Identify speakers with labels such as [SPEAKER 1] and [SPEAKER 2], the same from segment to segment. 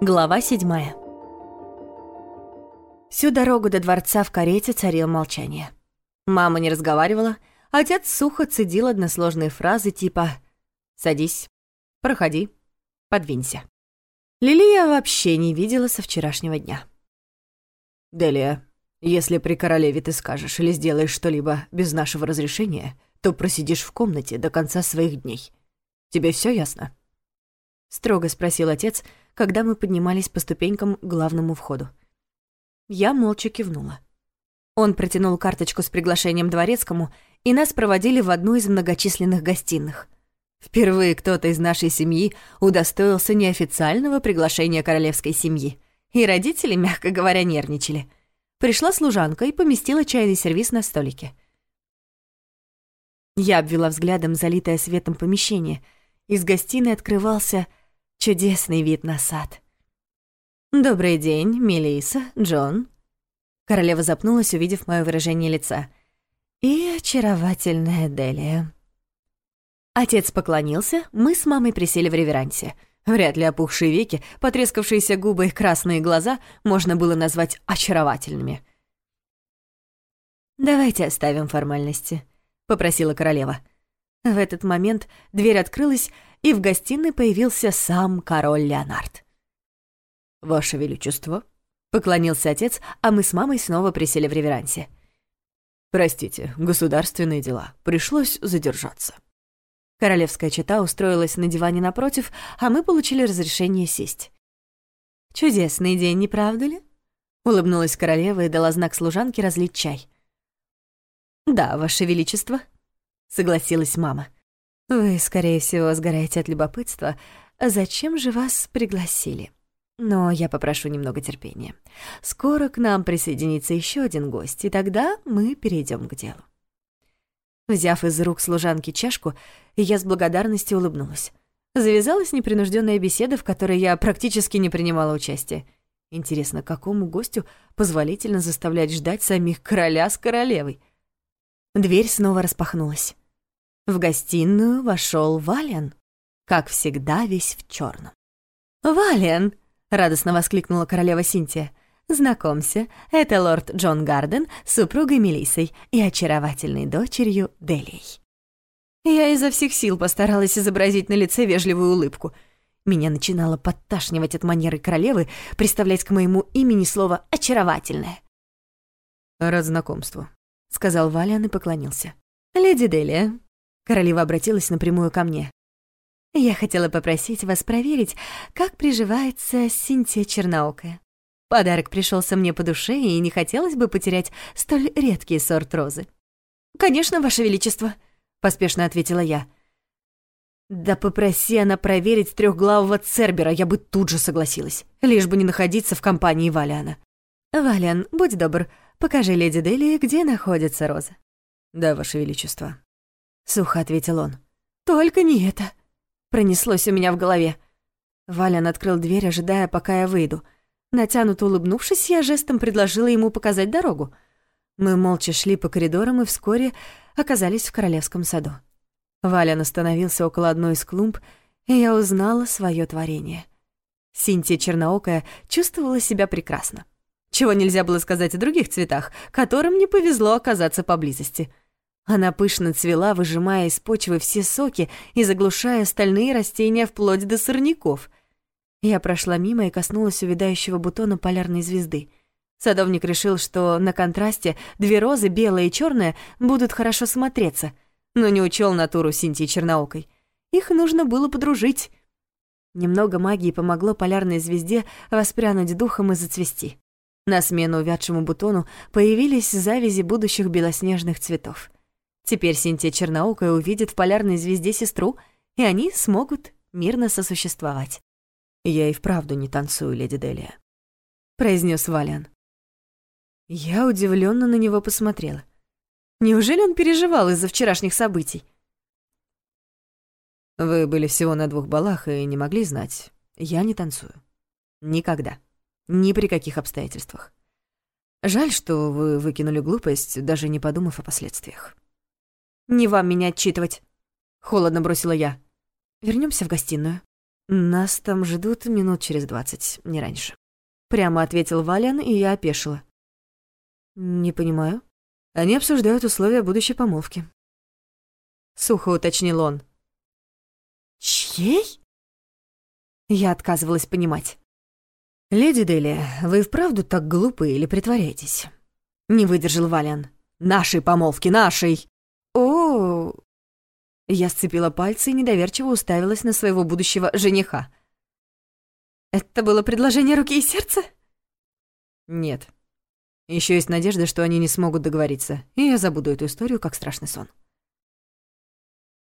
[SPEAKER 1] Глава седьмая. Всю дорогу до дворца в карете царило молчание. Мама не разговаривала, отец сухо цедил односложные фразы типа «Садись, проходи, подвинься». Лилия вообще не видела со вчерашнего дня.
[SPEAKER 2] «Делия, если при королеве ты скажешь или сделаешь что-либо без нашего разрешения, то просидишь в комнате до конца своих дней. Тебе все ясно?»
[SPEAKER 1] Строго спросил отец, когда мы поднимались по ступенькам к главному входу. Я молча кивнула. Он протянул карточку с приглашением дворецкому, и нас проводили в одну из многочисленных гостиных. Впервые кто-то из нашей семьи удостоился неофициального приглашения королевской семьи, и родители, мягко говоря, нервничали. Пришла служанка и поместила чайный сервиз на столике. Я обвела взглядом залитое светом помещение. Из гостиной открывался чудесный вид на сад. «Добрый день, Мелиса, Джон». Королева запнулась, увидев мое выражение лица. «И очаровательная Делия». Отец поклонился, мы с мамой присели в реверансе. Вряд ли опухшие веки, потрескавшиеся губы и красные глаза можно было назвать очаровательными. «Давайте оставим формальности», — попросила королева. В этот момент дверь открылась, и в гостиной появился сам король Леонард.
[SPEAKER 2] «Ваше Величество», —
[SPEAKER 1] поклонился отец, а мы с мамой снова присели в реверансе.
[SPEAKER 2] «Простите, государственные дела. Пришлось задержаться».
[SPEAKER 1] Королевская чета устроилась на диване напротив, а мы получили разрешение сесть. «Чудесный день, не правда ли?» Улыбнулась королева и дала знак служанке разлить чай. «Да, Ваше Величество», — согласилась мама. «Вы, скорее всего, сгораете от любопытства. Зачем же вас пригласили? Но я попрошу немного терпения. Скоро к нам присоединится еще один гость, и тогда мы перейдем к делу». Взяв из рук служанки чашку, я с благодарностью улыбнулась. Завязалась непринужденная беседа, в которой я практически не принимала участия. Интересно, какому гостю позволительно заставлять ждать самих короля с королевой? Дверь снова распахнулась. В гостиную вошел Вален, как всегда весь в черном. «Вален!» — радостно воскликнула королева Синтия. Знакомься, это лорд Джон Гарден с супругой Мелиссой и очаровательной дочерью Делией. Я изо всех сил постаралась изобразить на лице вежливую улыбку. Меня начинало подташнивать от манеры королевы представлять к моему имени слово «очаровательное».
[SPEAKER 2] «Рад знакомству», —
[SPEAKER 1] сказал Валиан и поклонился. «Леди Делия», — королева обратилась напрямую ко мне. «Я хотела попросить вас проверить, как приживается Синтия Черноокая. Подарок пришелся мне по душе, и не хотелось бы потерять столь редкий сорт розы. «Конечно, Ваше Величество», — поспешно ответила я. «Да попроси она проверить трехглавого Цербера, я бы тут же согласилась, лишь бы не находиться в компании Валиана». «Валиан, будь добр, покажи леди Дели, где находится роза».
[SPEAKER 2] «Да, Ваше Величество», —
[SPEAKER 1] сухо ответил он. «Только не это», — пронеслось у меня в голове. Валян открыл дверь, ожидая, пока я выйду — Натянуто улыбнувшись, я жестом предложила ему показать дорогу. Мы молча шли по коридорам и вскоре оказались в королевском саду. Валян остановился около одной из клумб, и я узнала свое творение. Синтия Черноокая чувствовала себя прекрасно. Чего нельзя было сказать о других цветах, которым не повезло оказаться поблизости. Она пышно цвела, выжимая из почвы все соки и заглушая остальные растения вплоть до сорняков. Я прошла мимо и коснулась увядающего бутона полярной звезды. Садовник решил, что на контрасте две розы, белая и черная, будут хорошо смотреться, но не учел натуру Синтии Черноокой. Их нужно было подружить. Немного магии помогло полярной звезде воспрянуть духом и зацвести. На смену увядшему бутону появились завязи будущих белоснежных цветов. Теперь Синтия Черноокая увидит в полярной звезде сестру, и они смогут мирно сосуществовать.
[SPEAKER 2] «Я и вправду не танцую, леди Делия», —
[SPEAKER 1] произнес Валиан. Я удивленно на него посмотрела. Неужели он переживал из-за вчерашних событий?
[SPEAKER 2] «Вы были всего на двух балах и не могли знать. Я не танцую. Никогда. Ни при каких обстоятельствах. Жаль, что вы выкинули глупость, даже не подумав о последствиях».
[SPEAKER 1] «Не вам меня отчитывать», — холодно бросила я. Вернемся в гостиную».
[SPEAKER 2] «Нас там ждут минут через двадцать, не раньше». Прямо ответил Валян, и я опешила. «Не понимаю». Они обсуждают условия будущей помолвки. Сухо уточнил он.
[SPEAKER 1] «Чьей?» Я отказывалась понимать.
[SPEAKER 2] «Леди Дели, вы вправду так глупы или притворяетесь?» Не выдержал Валян. «Нашей помолвки, нашей!»
[SPEAKER 1] «О, я сцепила пальцы и недоверчиво уставилась на своего будущего жениха. «Это было предложение руки и сердца?»
[SPEAKER 2] «Нет. Еще есть надежда, что они не смогут договориться, и я забуду эту историю как страшный сон».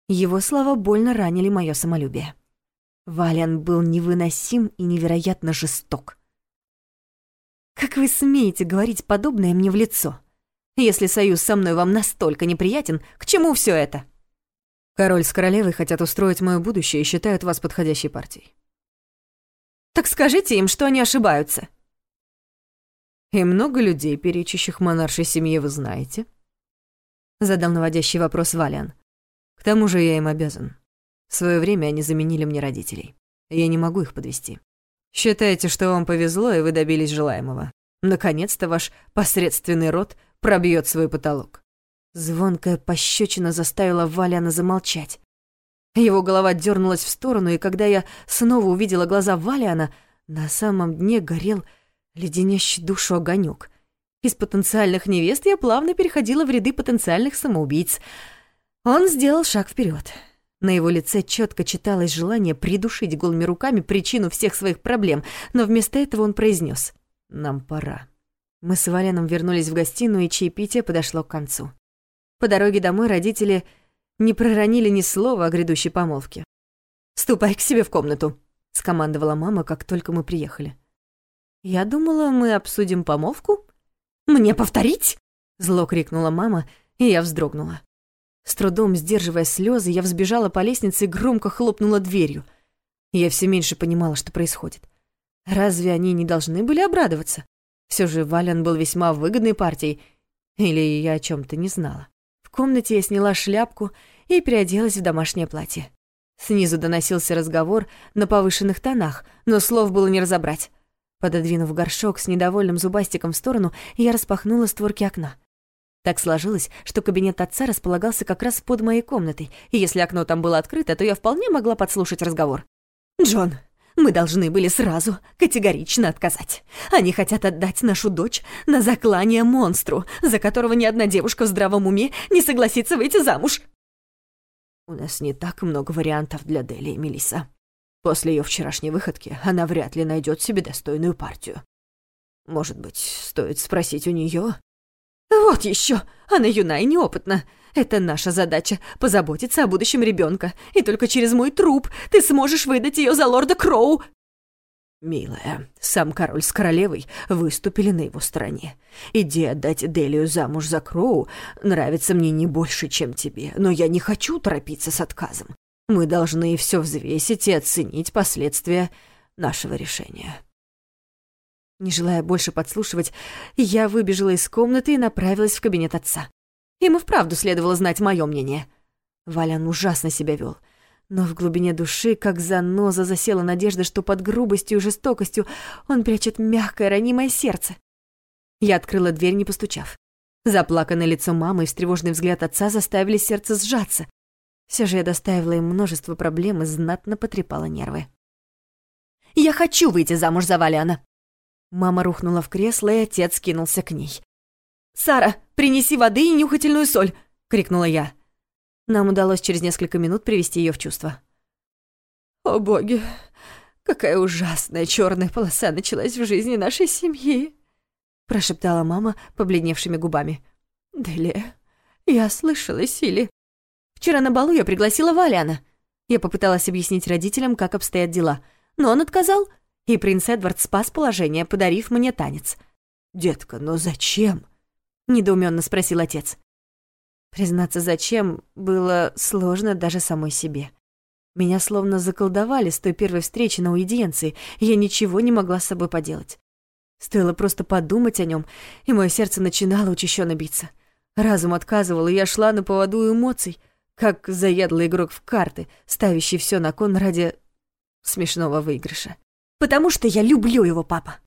[SPEAKER 1] Его слова больно ранили мое самолюбие. Валиан был невыносим и невероятно жесток. «Как вы смеете говорить подобное мне в лицо? Если союз со мной вам настолько неприятен, к чему все это?»
[SPEAKER 2] Король с королевой хотят устроить мое будущее и считают вас подходящей партией.
[SPEAKER 1] Так скажите им, что они ошибаются.
[SPEAKER 2] И много людей, перечащих монаршей семье, вы знаете? Задал наводящий вопрос Валиан. К тому же я им обязан. В свое время они заменили мне родителей. Я не могу их подвести. Считаете, что вам повезло, и вы добились желаемого. Наконец-то ваш посредственный род пробьет свой потолок.
[SPEAKER 1] Звонкая пощечина заставила Валяна замолчать. Его голова дернулась в сторону, и когда я снова увидела глаза Валиана, на самом дне горел леденящий душу огонек. Из потенциальных невест я плавно переходила в ряды потенциальных самоубийц. Он сделал шаг вперед. На его лице четко читалось желание придушить голыми руками причину всех своих проблем, но вместо этого он произнес: «Нам пора». Мы с Валяном вернулись в гостиную, и чаепитие подошло к концу. По дороге домой родители не проронили ни слова о грядущей помолвке. «Ступай к себе в комнату», — скомандовала мама, как только мы приехали. «Я думала, мы обсудим помолвку?» «Мне повторить?» — зло крикнула мама, и я вздрогнула. С трудом сдерживая слезы, я взбежала по лестнице и громко хлопнула дверью. Я все меньше понимала, что происходит. Разве они не должны были обрадоваться? Все же Валян был весьма выгодной партией, или я о чем то не знала комнате я сняла шляпку и переоделась в домашнее платье. Снизу доносился разговор на повышенных тонах, но слов было не разобрать. Пододвинув горшок с недовольным зубастиком в сторону, я распахнула створки окна. Так сложилось, что кабинет отца располагался как раз под моей комнатой, и если окно там было открыто, то я вполне могла подслушать разговор. «Джон, мы должны были сразу категорично отказать. Они хотят отдать нашу дочь на заклание монстру, за которого ни одна девушка в здравом уме не согласится выйти замуж. У нас не так много вариантов для Дели и Мелиса. После ее вчерашней выходки она вряд ли найдет себе достойную партию. Может быть, стоит спросить у нее? Вот еще, она юна и неопытна. Это наша задача — позаботиться о будущем ребенка, и только через мой труп ты сможешь выдать ее за лорда Кроу». «Милая, сам король с королевой выступили на его стороне. Идея отдать Делию замуж за Кроу нравится мне не больше, чем тебе, но я не хочу торопиться с отказом. Мы должны все взвесить и оценить последствия нашего решения». Не желая больше подслушивать, я выбежала из комнаты и направилась в кабинет отца. И вправду следовало знать мое мнение. Валян ужасно себя вел. Но в глубине души, как заноза, засела надежда, что под грубостью и жестокостью он прячет мягкое, ранимое сердце. Я открыла дверь, не постучав. Заплаканное лицо мамы и встревоженный взгляд отца заставили сердце сжаться. Все же я доставила им множество проблем и знатно потрепала нервы. «Я хочу выйти замуж за Валяна!» Мама рухнула в кресло, и отец кинулся к ней. «Сара, принеси воды и нюхательную соль!» — крикнула я. Нам удалось через несколько минут привести ее в чувство. «О боги, какая ужасная черная полоса началась в жизни нашей семьи!» — прошептала мама побледневшими губами. «Делия, я слышала Сили. Вчера на балу я пригласила Валяна. Я попыталась объяснить родителям, как обстоят дела, но он отказал, и принц Эдвард спас положение, подарив мне танец. «Детка, но зачем?» — недоуменно спросил отец. Признаться, зачем, было сложно даже самой себе. Меня словно заколдовали с той первой встречи на уидиенции, я ничего не могла с собой поделать. Стоило просто подумать о нем, и мое сердце начинало учащенно биться. Разум отказывал, и я шла на поводу эмоций, как заядлый игрок в карты, ставящий все на кон ради смешного выигрыша. Потому что я люблю его, папа.